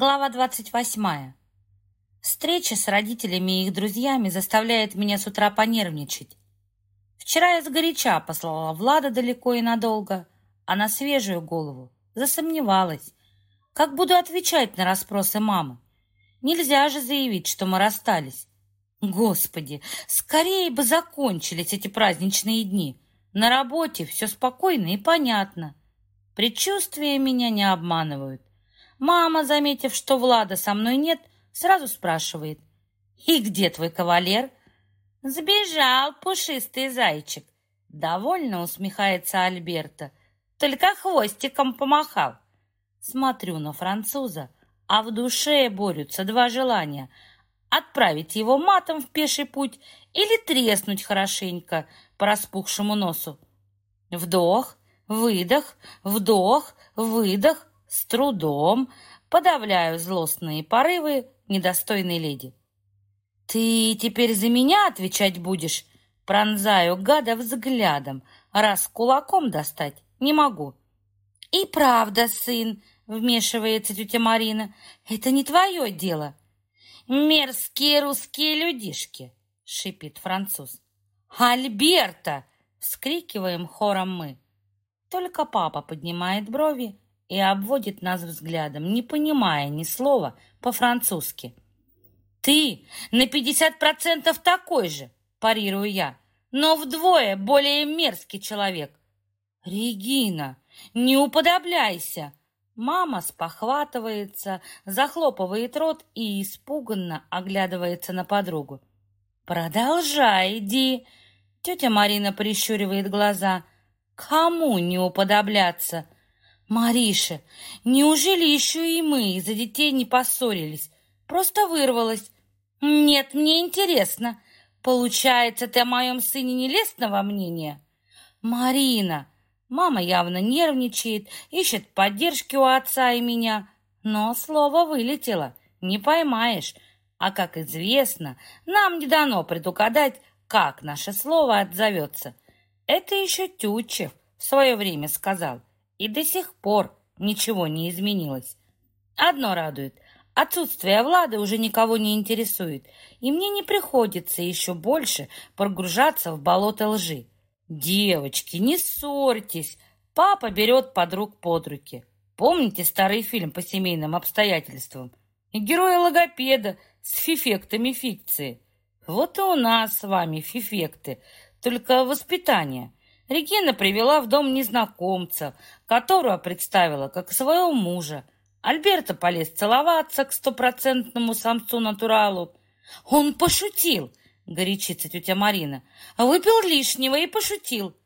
Глава 28. Встреча с родителями и их друзьями заставляет меня с утра понервничать. Вчера я сгоряча послала Влада далеко и надолго, а на свежую голову засомневалась. Как буду отвечать на расспросы мамы? Нельзя же заявить, что мы расстались. Господи, скорее бы закончились эти праздничные дни. На работе все спокойно и понятно. Предчувствия меня не обманывают. Мама, заметив, что Влада со мной нет, сразу спрашивает. «И где твой кавалер?» «Сбежал пушистый зайчик», — довольно усмехается Альберта. «Только хвостиком помахал». Смотрю на француза, а в душе борются два желания — отправить его матом в пеший путь или треснуть хорошенько по распухшему носу. Вдох, выдох, вдох, выдох, с трудом подавляю злостные порывы недостойной леди. «Ты теперь за меня отвечать будешь?» Пронзаю гада взглядом, раз кулаком достать не могу. «И правда, сын!» — вмешивается тетя Марина. «Это не твое дело!» «Мерзкие русские людишки!» — шипит француз. «Альберта!» — вскрикиваем хором мы. Только папа поднимает брови и обводит нас взглядом, не понимая ни слова по-французски. «Ты на пятьдесят процентов такой же!» – парирую я, «но вдвое более мерзкий человек!» «Регина, не уподобляйся!» Мама спохватывается, захлопывает рот и испуганно оглядывается на подругу. «Продолжай, иди!» Тетя Марина прищуривает глаза. «Кому не уподобляться?» «Мариша, неужели еще и мы из-за детей не поссорились? Просто вырвалась. Нет, мне интересно. Получается, ты о моем сыне нелестного мнения?» «Марина!» Мама явно нервничает, ищет поддержки у отца и меня. Но слово вылетело, не поймаешь. А, как известно, нам не дано предугадать, как наше слово отзовется. Это еще Тютчев в свое время сказал и до сих пор ничего не изменилось. Одно радует. Отсутствие Влады уже никого не интересует, и мне не приходится еще больше погружаться в болото лжи. Девочки, не ссорьтесь. Папа берет подруг под руки. Помните старый фильм по семейным обстоятельствам? И героя-логопеда с фифектами фикции. Вот и у нас с вами фифекты, только воспитание – Регина привела в дом незнакомца, которого представила как своего мужа. Альберта полез целоваться к стопроцентному самцу-натуралу. «Он пошутил!» — горячится тетя Марина. «Выпил лишнего и пошутил!»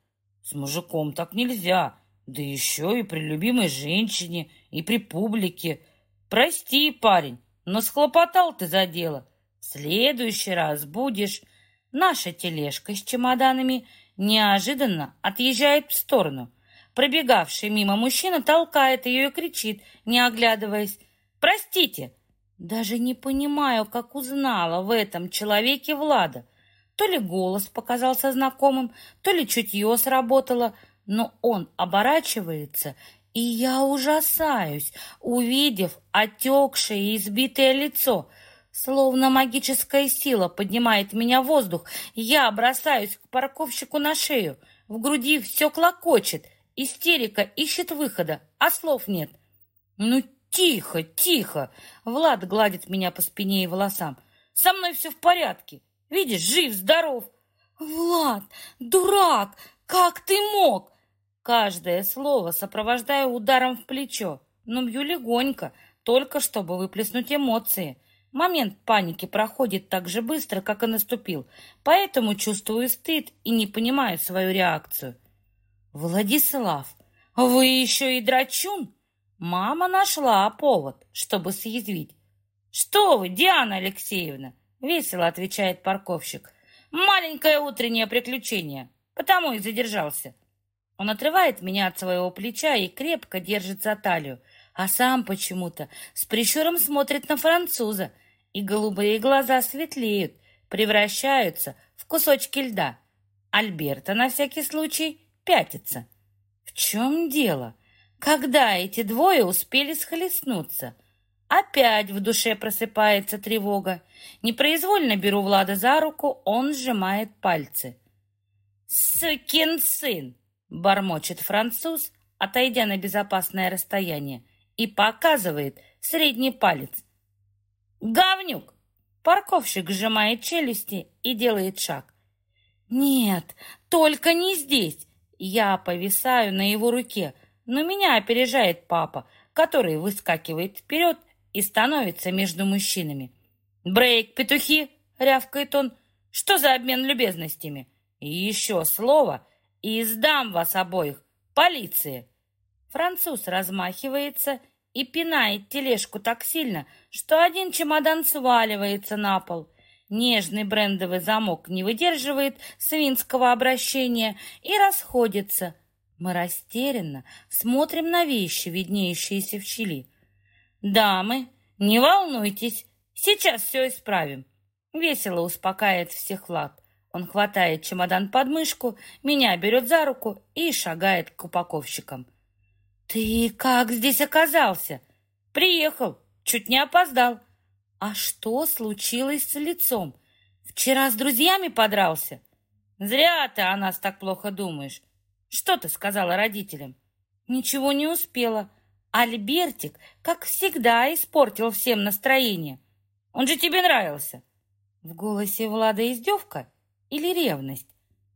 «С мужиком так нельзя, да еще и при любимой женщине, и при публике. Прости, парень, но схлопотал ты за дело. В следующий раз будешь...» Наша тележка с чемоданами — неожиданно отъезжает в сторону. Пробегавший мимо мужчина толкает ее и кричит, не оглядываясь. «Простите!» Даже не понимаю, как узнала в этом человеке Влада. То ли голос показался знакомым, то ли чутье сработало, но он оборачивается, и я ужасаюсь, увидев отекшее и избитое лицо — Словно магическая сила поднимает меня в воздух. Я бросаюсь к парковщику на шею. В груди все клокочет. Истерика ищет выхода, а слов нет. Ну, тихо, тихо. Влад гладит меня по спине и волосам. Со мной все в порядке. Видишь, жив, здоров. Влад, дурак, как ты мог? Каждое слово сопровождаю ударом в плечо, но бью легонько, только чтобы выплеснуть эмоции. Момент паники проходит так же быстро, как и наступил, поэтому чувствую стыд и не понимаю свою реакцию. «Владислав, вы еще и драчун?» Мама нашла повод, чтобы съязвить. «Что вы, Диана Алексеевна?» — весело отвечает парковщик. «Маленькое утреннее приключение, потому и задержался». Он отрывает меня от своего плеча и крепко держит за талию, а сам почему-то с прищуром смотрит на француза — и голубые глаза светлеют, превращаются в кусочки льда. Альберта на всякий случай пятится. В чем дело? Когда эти двое успели схлестнуться? Опять в душе просыпается тревога. Непроизвольно беру Влада за руку, он сжимает пальцы. «Сукин сын!» — бормочет француз, отойдя на безопасное расстояние, и показывает средний палец. «Говнюк!» Парковщик сжимает челюсти и делает шаг. «Нет, только не здесь!» Я повисаю на его руке, но меня опережает папа, который выскакивает вперед и становится между мужчинами. «Брейк, петухи!» — рявкает он. «Что за обмен любезностями?» «И еще слово, и сдам вас обоих! Полиции!» Француз размахивается и пинает тележку так сильно, что один чемодан сваливается на пол. Нежный брендовый замок не выдерживает свинского обращения и расходится. Мы растерянно смотрим на вещи, виднеющиеся в щели. «Дамы, не волнуйтесь, сейчас все исправим». Весело успокаивает всех Влад. Он хватает чемодан под мышку, меня берет за руку и шагает к упаковщикам. «Ты как здесь оказался?» «Приехал, чуть не опоздал». «А что случилось с лицом? Вчера с друзьями подрался?» «Зря ты о нас так плохо думаешь. Что ты сказала родителям?» «Ничего не успела. Альбертик, как всегда, испортил всем настроение. Он же тебе нравился. В голосе Влада издевка или ревность?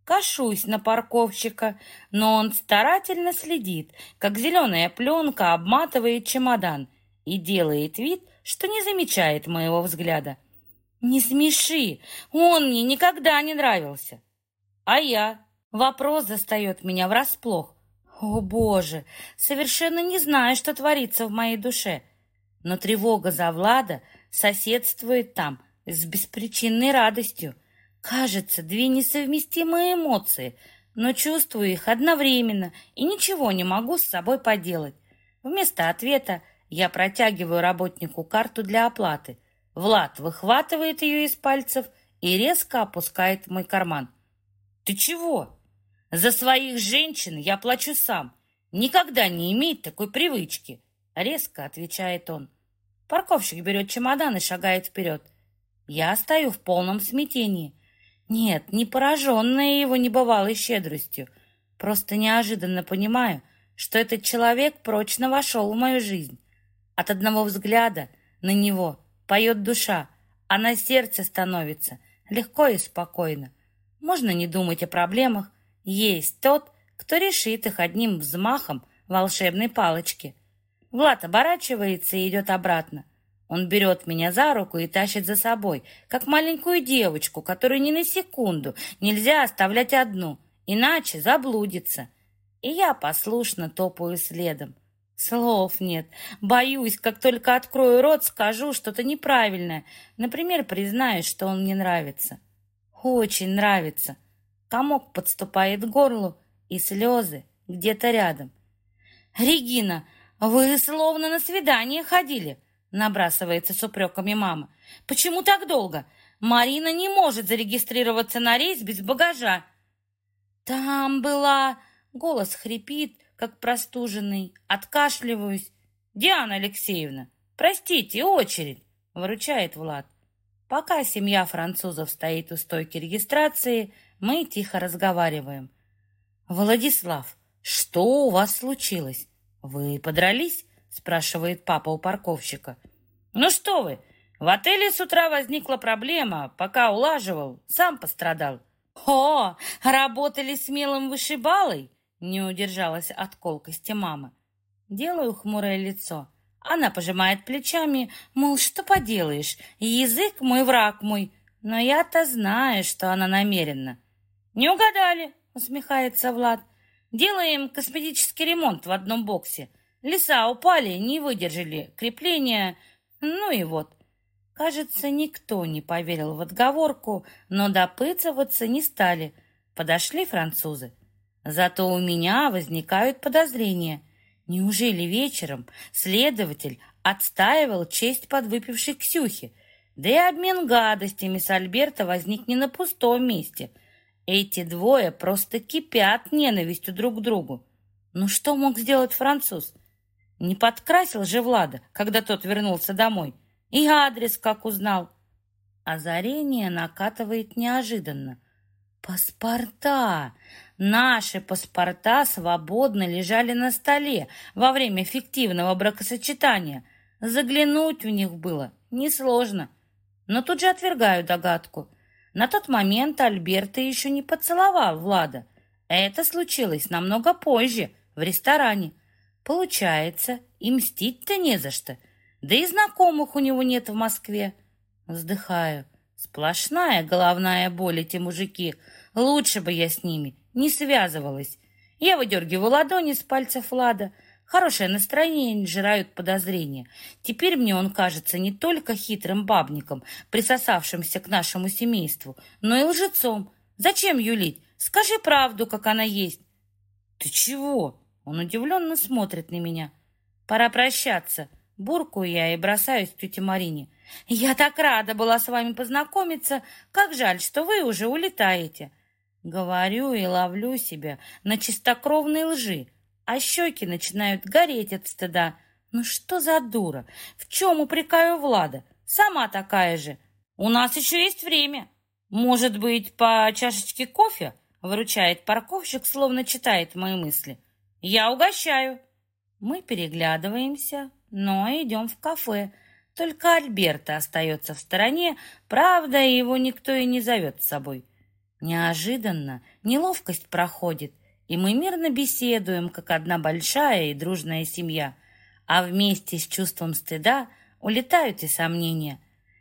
Кашусь на парковщика, но он старательно следит, как зеленая пленка обматывает чемодан и делает вид, что не замечает моего взгляда. «Не смеши! Он мне никогда не нравился!» «А я?» Вопрос застает меня врасплох. О, Боже, совершенно не знаю, что творится в моей душе. Но тревога за Влада соседствует там с беспричинной радостью. Кажется, две несовместимые эмоции, но чувствую их одновременно и ничего не могу с собой поделать. Вместо ответа я протягиваю работнику карту для оплаты. Влад выхватывает ее из пальцев и резко опускает в мой карман. «Ты чего?» За своих женщин я плачу сам. Никогда не имеет такой привычки. Резко отвечает он. Парковщик берет чемодан и шагает вперед. Я стою в полном смятении. Нет, не пораженная его небывалой щедростью. Просто неожиданно понимаю, что этот человек прочно вошел в мою жизнь. От одного взгляда на него поет душа, а на сердце становится легко и спокойно. Можно не думать о проблемах, есть тот, кто решит их одним взмахом волшебной палочки. Влад оборачивается и идет обратно. Он берет меня за руку и тащит за собой, как маленькую девочку, которую ни на секунду нельзя оставлять одну, иначе заблудится. И я послушно топаю следом. Слов нет. Боюсь, как только открою рот, скажу что-то неправильное. Например, признаюсь, что он мне нравится. Очень нравится. Комок подступает к горлу, и слезы где-то рядом. «Регина, вы словно на свидание ходили!» Набрасывается с упреками мама. «Почему так долго? Марина не может зарегистрироваться на рейс без багажа!» «Там была...» Голос хрипит, как простуженный. Откашливаюсь. «Диана Алексеевна, простите, очередь!» Выручает Влад. Пока семья французов стоит у стойки регистрации, мы тихо разговариваем. «Владислав, что у вас случилось? Вы подрались?» Спрашивает папа у парковщика. «Ну что вы, в отеле с утра возникла проблема, пока улаживал, сам пострадал». «О, работали с милым вышибалой?» не удержалась от колкости мама. Делаю хмурое лицо. Она пожимает плечами, мол, что поделаешь, язык мой враг мой. Но я-то знаю, что она намерена. «Не угадали», — усмехается Влад. «Делаем косметический ремонт в одном боксе. Леса упали, не выдержали крепления. Ну и вот». Кажется, никто не поверил в отговорку, но допытываться не стали. Подошли французы. Зато у меня возникают подозрения. Неужели вечером следователь отстаивал честь подвыпившей Ксюхи? Да и обмен гадостями с Альберта возник не на пустом месте — эти двое просто кипят ненавистью друг к другу. Ну что мог сделать француз? Не подкрасил же Влада, когда тот вернулся домой. И адрес как узнал. Озарение накатывает неожиданно. Паспорта! Наши паспорта свободно лежали на столе во время фиктивного бракосочетания. Заглянуть в них было несложно. Но тут же отвергаю догадку. На тот момент Альберта еще не поцеловал Влада. Это случилось намного позже, в ресторане. Получается, и мстить-то не за что. Да и знакомых у него нет в Москве. Вздыхаю. Сплошная головная боль эти мужики. Лучше бы я с ними не связывалась. Я выдергиваю ладони с пальцев Влада. Хорошее настроение не жирают подозрения. Теперь мне он кажется не только хитрым бабником, присосавшимся к нашему семейству, но и лжецом. Зачем юлить? Скажи правду, как она есть. Ты чего? Он удивленно смотрит на меня. Пора прощаться. Буркую я и бросаюсь к тете Марине. Я так рада была с вами познакомиться. Как жаль, что вы уже улетаете. Говорю и ловлю себя на чистокровной лжи, а щеки начинают гореть от стыда. Ну что за дура? В чем упрекаю Влада? Сама такая же. У нас еще есть время. Может быть, по чашечке кофе? Выручает парковщик, словно читает мои мысли. Я угощаю. Мы переглядываемся, но идем в кафе. Только Альберта остается в стороне, правда, его никто и не зовет с собой. Неожиданно неловкость проходит, и мы мирно беседуем, как одна большая и дружная семья, а вместе с чувством стыда улетают и сомнения.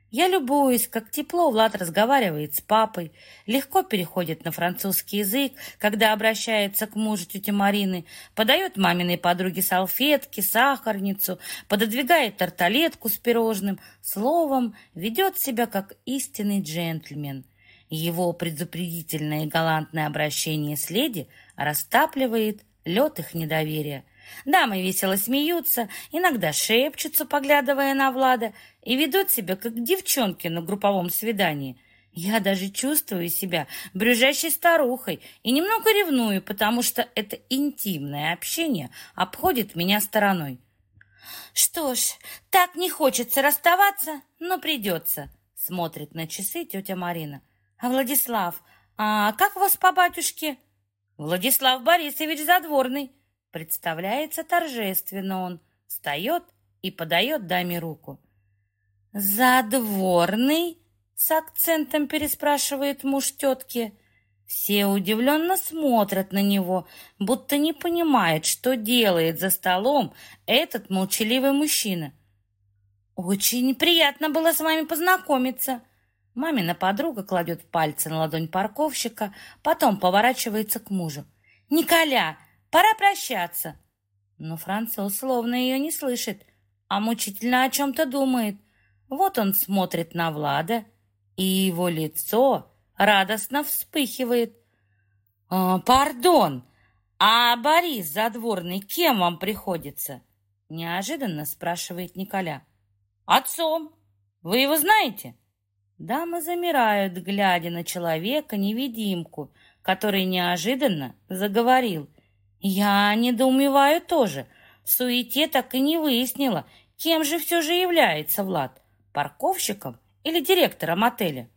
Я любуюсь, как тепло Влад разговаривает с папой, легко переходит на французский язык, когда обращается к мужу тети Марины, подает маминой подруге салфетки, сахарницу, пододвигает тарталетку с пирожным, словом, ведет себя как истинный джентльмен – его предупредительное и галантное обращение с леди растапливает лед их недоверия. Дамы весело смеются, иногда шепчутся, поглядывая на Влада, и ведут себя, как девчонки на групповом свидании. Я даже чувствую себя брюжащей старухой и немного ревную, потому что это интимное общение обходит меня стороной. Что ж, так не хочется расставаться, но придется, смотрит на часы тетя Марина. А Владислав, а как вас по батюшке? Владислав Борисович Задворный. Представляется торжественно он. Встает и подает даме руку. Задворный? С акцентом переспрашивает муж тетки. Все удивленно смотрят на него, будто не понимает, что делает за столом этот молчаливый мужчина. «Очень приятно было с вами познакомиться», Мамина подруга кладет пальцы на ладонь парковщика, потом поворачивается к мужу. «Николя, пора прощаться!» Но француз словно ее не слышит, а мучительно о чем-то думает. Вот он смотрит на Влада, и его лицо радостно вспыхивает. «Э, «Пардон, а Борис Задворный кем вам приходится?» Неожиданно спрашивает Николя. «Отцом. Вы его знаете?» Дамы замирают, глядя на человека-невидимку, который неожиданно заговорил. Я недоумеваю тоже. В суете так и не выяснила, кем же все же является Влад. Парковщиком или директором отеля?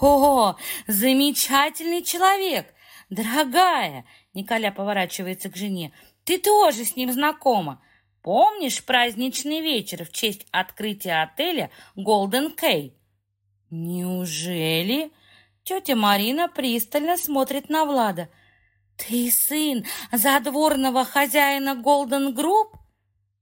«О, замечательный человек! Дорогая!» Николя поворачивается к жене. «Ты тоже с ним знакома. Помнишь праздничный вечер в честь открытия отеля «Голден Кей»? «Неужели?» Тетя Марина пристально смотрит на Влада. «Ты сын задворного хозяина Голден Групп?»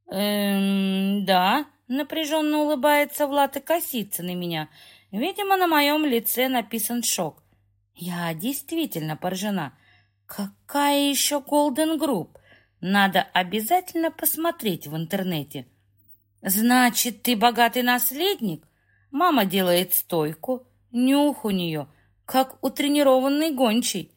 «Эм, да», — напряженно улыбается Влад и косится на меня. Видимо, на моем лице написан шок. Я действительно поражена. Какая еще Голден Групп? Надо обязательно посмотреть в интернете. «Значит, ты богатый наследник?» Мама делает стойку, нюх у нее, как у тренированной гончей.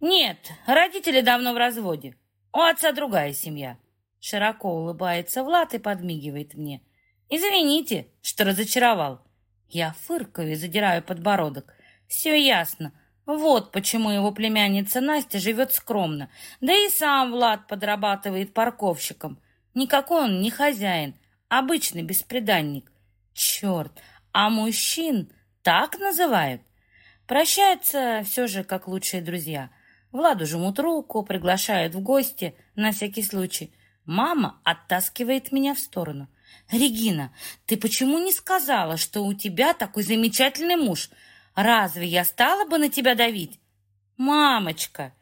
Нет, родители давно в разводе. У отца другая семья. Широко улыбается Влад и подмигивает мне. Извините, что разочаровал. Я фыркаю и задираю подбородок. Все ясно. Вот почему его племянница Настя живет скромно. Да и сам Влад подрабатывает парковщиком. Никакой он не хозяин, обычный беспреданник. Черт, а мужчин так называют? Прощаются все же как лучшие друзья. Владу жмут руку, приглашают в гости на всякий случай. Мама оттаскивает меня в сторону. «Регина, ты почему не сказала, что у тебя такой замечательный муж? Разве я стала бы на тебя давить?» «Мамочка,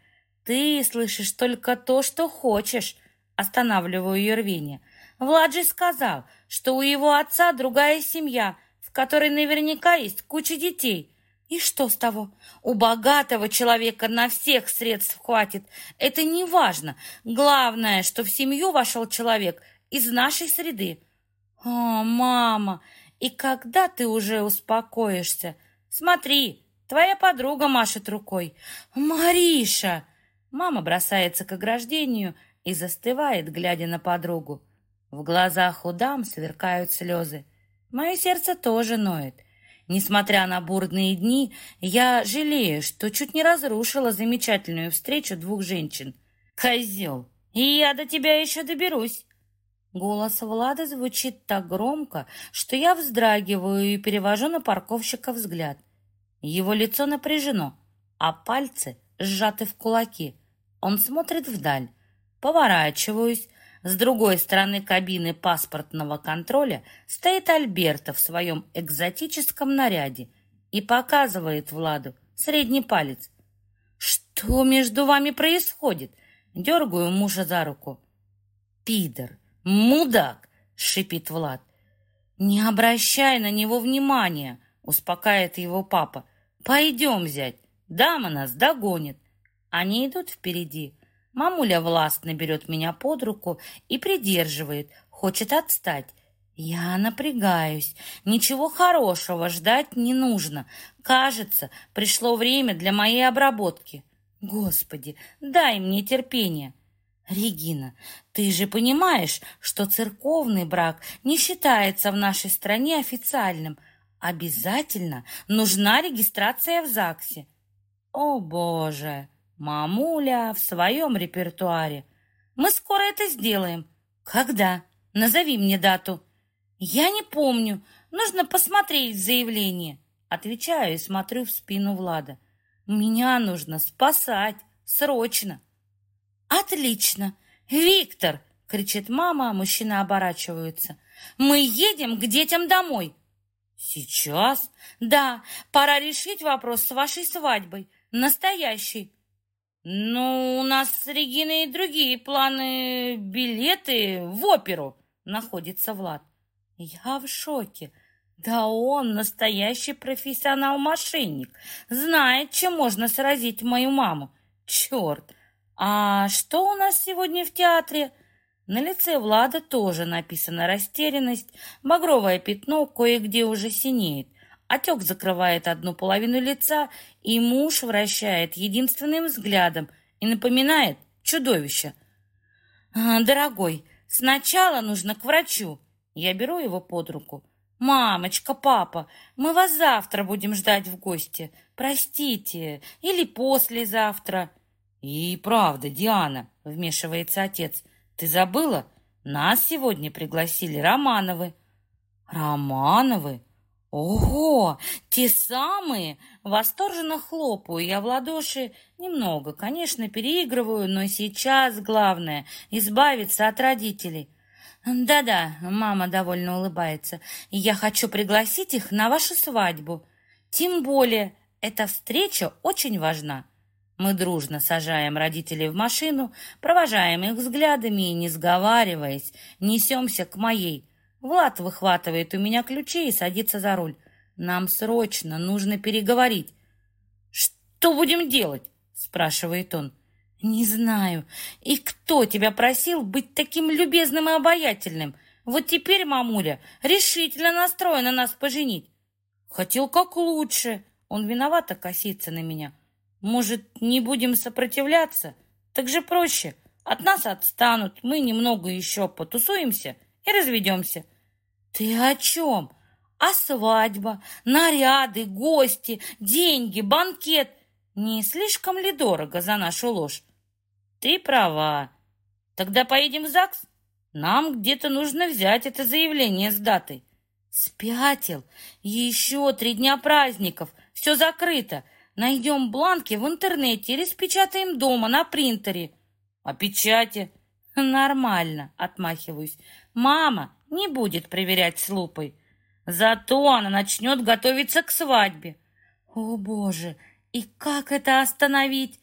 ты слышишь только то, что хочешь», останавливаю ее рвение. Влад же сказал, что у его отца другая семья, в которой наверняка есть куча детей. И что с того? У богатого человека на всех средств хватит. Это не важно. Главное, что в семью вошел человек из нашей среды. О, мама, и когда ты уже успокоишься? Смотри, твоя подруга машет рукой. Мариша! Мама бросается к ограждению и застывает, глядя на подругу. В глазах у дам сверкают слезы. Мое сердце тоже ноет. Несмотря на бурные дни, я жалею, что чуть не разрушила замечательную встречу двух женщин. Козел, и я до тебя еще доберусь. Голос Влада звучит так громко, что я вздрагиваю и перевожу на парковщика взгляд. Его лицо напряжено, а пальцы сжаты в кулаки. Он смотрит вдаль. Поворачиваюсь. С другой стороны кабины паспортного контроля стоит Альберта в своем экзотическом наряде и показывает Владу средний палец. «Что между вами происходит?» Дергаю мужа за руку. «Пидор! Мудак!» — шипит Влад. «Не обращай на него внимания!» — успокаивает его папа. «Пойдем, зять, дама нас догонит!» Они идут впереди. Мамуля властно берет меня под руку и придерживает, хочет отстать. Я напрягаюсь. Ничего хорошего ждать не нужно. Кажется, пришло время для моей обработки. Господи, дай мне терпение. Регина, ты же понимаешь, что церковный брак не считается в нашей стране официальным. Обязательно нужна регистрация в ЗАГСе. О, Боже! Мамуля в своем репертуаре. Мы скоро это сделаем. Когда? Назови мне дату. Я не помню. Нужно посмотреть заявление. Отвечаю и смотрю в спину Влада. Меня нужно спасать. Срочно. Отлично. Виктор, кричит мама, а мужчины оборачиваются. Мы едем к детям домой. Сейчас? Да, пора решить вопрос с вашей свадьбой. Настоящей. «Ну, у нас с Региной другие планы, билеты в оперу», — находится Влад. Я в шоке. Да он настоящий профессионал-мошенник. Знает, чем можно сразить мою маму. Черт! А что у нас сегодня в театре? На лице Влада тоже написана растерянность. Багровое пятно кое-где уже синеет. Отек закрывает одну половину лица, и муж вращает единственным взглядом и напоминает чудовище. «А, «Дорогой, сначала нужно к врачу». Я беру его под руку. «Мамочка, папа, мы вас завтра будем ждать в гости. Простите, или послезавтра». «И правда, Диана», — вмешивается отец, — «ты забыла? Нас сегодня пригласили Романовы». «Романовы? «Ого, те самые!» Восторженно хлопаю я в ладоши. Немного, конечно, переигрываю, но сейчас главное — избавиться от родителей. «Да-да», — мама довольно улыбается, — «я хочу пригласить их на вашу свадьбу. Тем более, эта встреча очень важна». Мы дружно сажаем родителей в машину, провожаем их взглядами и, не сговариваясь, несемся к моей, Влад выхватывает у меня ключи и садится за руль. Нам срочно нужно переговорить. Что будем делать? спрашивает он. Не знаю. И кто тебя просил быть таким любезным и обаятельным? Вот теперь мамуля решительно настроена нас поженить. Хотел как лучше. Он виновато косится на меня. Может, не будем сопротивляться? Так же проще. От нас отстанут, мы немного еще потусуемся — и разведемся. Ты о чем? А свадьба, наряды, гости, деньги, банкет. Не слишком ли дорого за нашу ложь? Ты права. Тогда поедем в ЗАГС? Нам где-то нужно взять это заявление с датой. Спятил. Еще три дня праздников. Все закрыто. Найдем бланки в интернете или спечатаем дома на принтере. А печати? Нормально, отмахиваюсь. Мама не будет проверять с лупой. Зато она начнет готовиться к свадьбе. О, Боже, и как это остановить?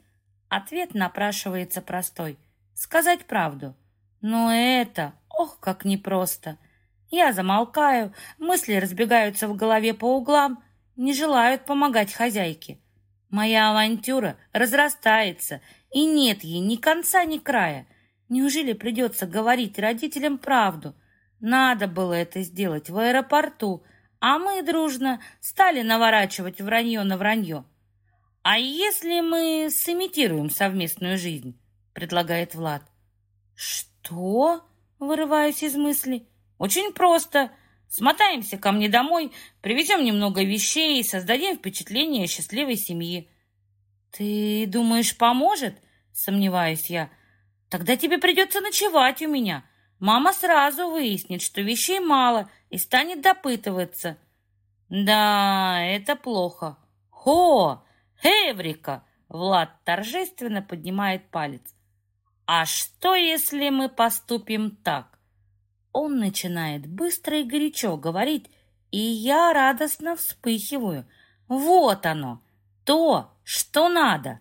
Ответ напрашивается простой. Сказать правду. Но это, ох, как непросто. Я замолкаю, мысли разбегаются в голове по углам, не желают помогать хозяйке. Моя авантюра разрастается, и нет ей ни конца, ни края. Неужели придется говорить родителям правду? Надо было это сделать в аэропорту, а мы дружно стали наворачивать вранье на вранье. «А если мы сымитируем совместную жизнь?» — предлагает Влад. «Что?» — вырываюсь из мыслей. «Очень просто. Смотаемся ко мне домой, привезем немного вещей и создадим впечатление счастливой семьи». «Ты думаешь, поможет?» — сомневаюсь я. «Тогда тебе придется ночевать у меня. Мама сразу выяснит, что вещей мало, и станет допытываться». «Да, это плохо. Хо! Эврика!» Влад торжественно поднимает палец. «А что, если мы поступим так?» Он начинает быстро и горячо говорить, и я радостно вспыхиваю. «Вот оно, то, что надо!»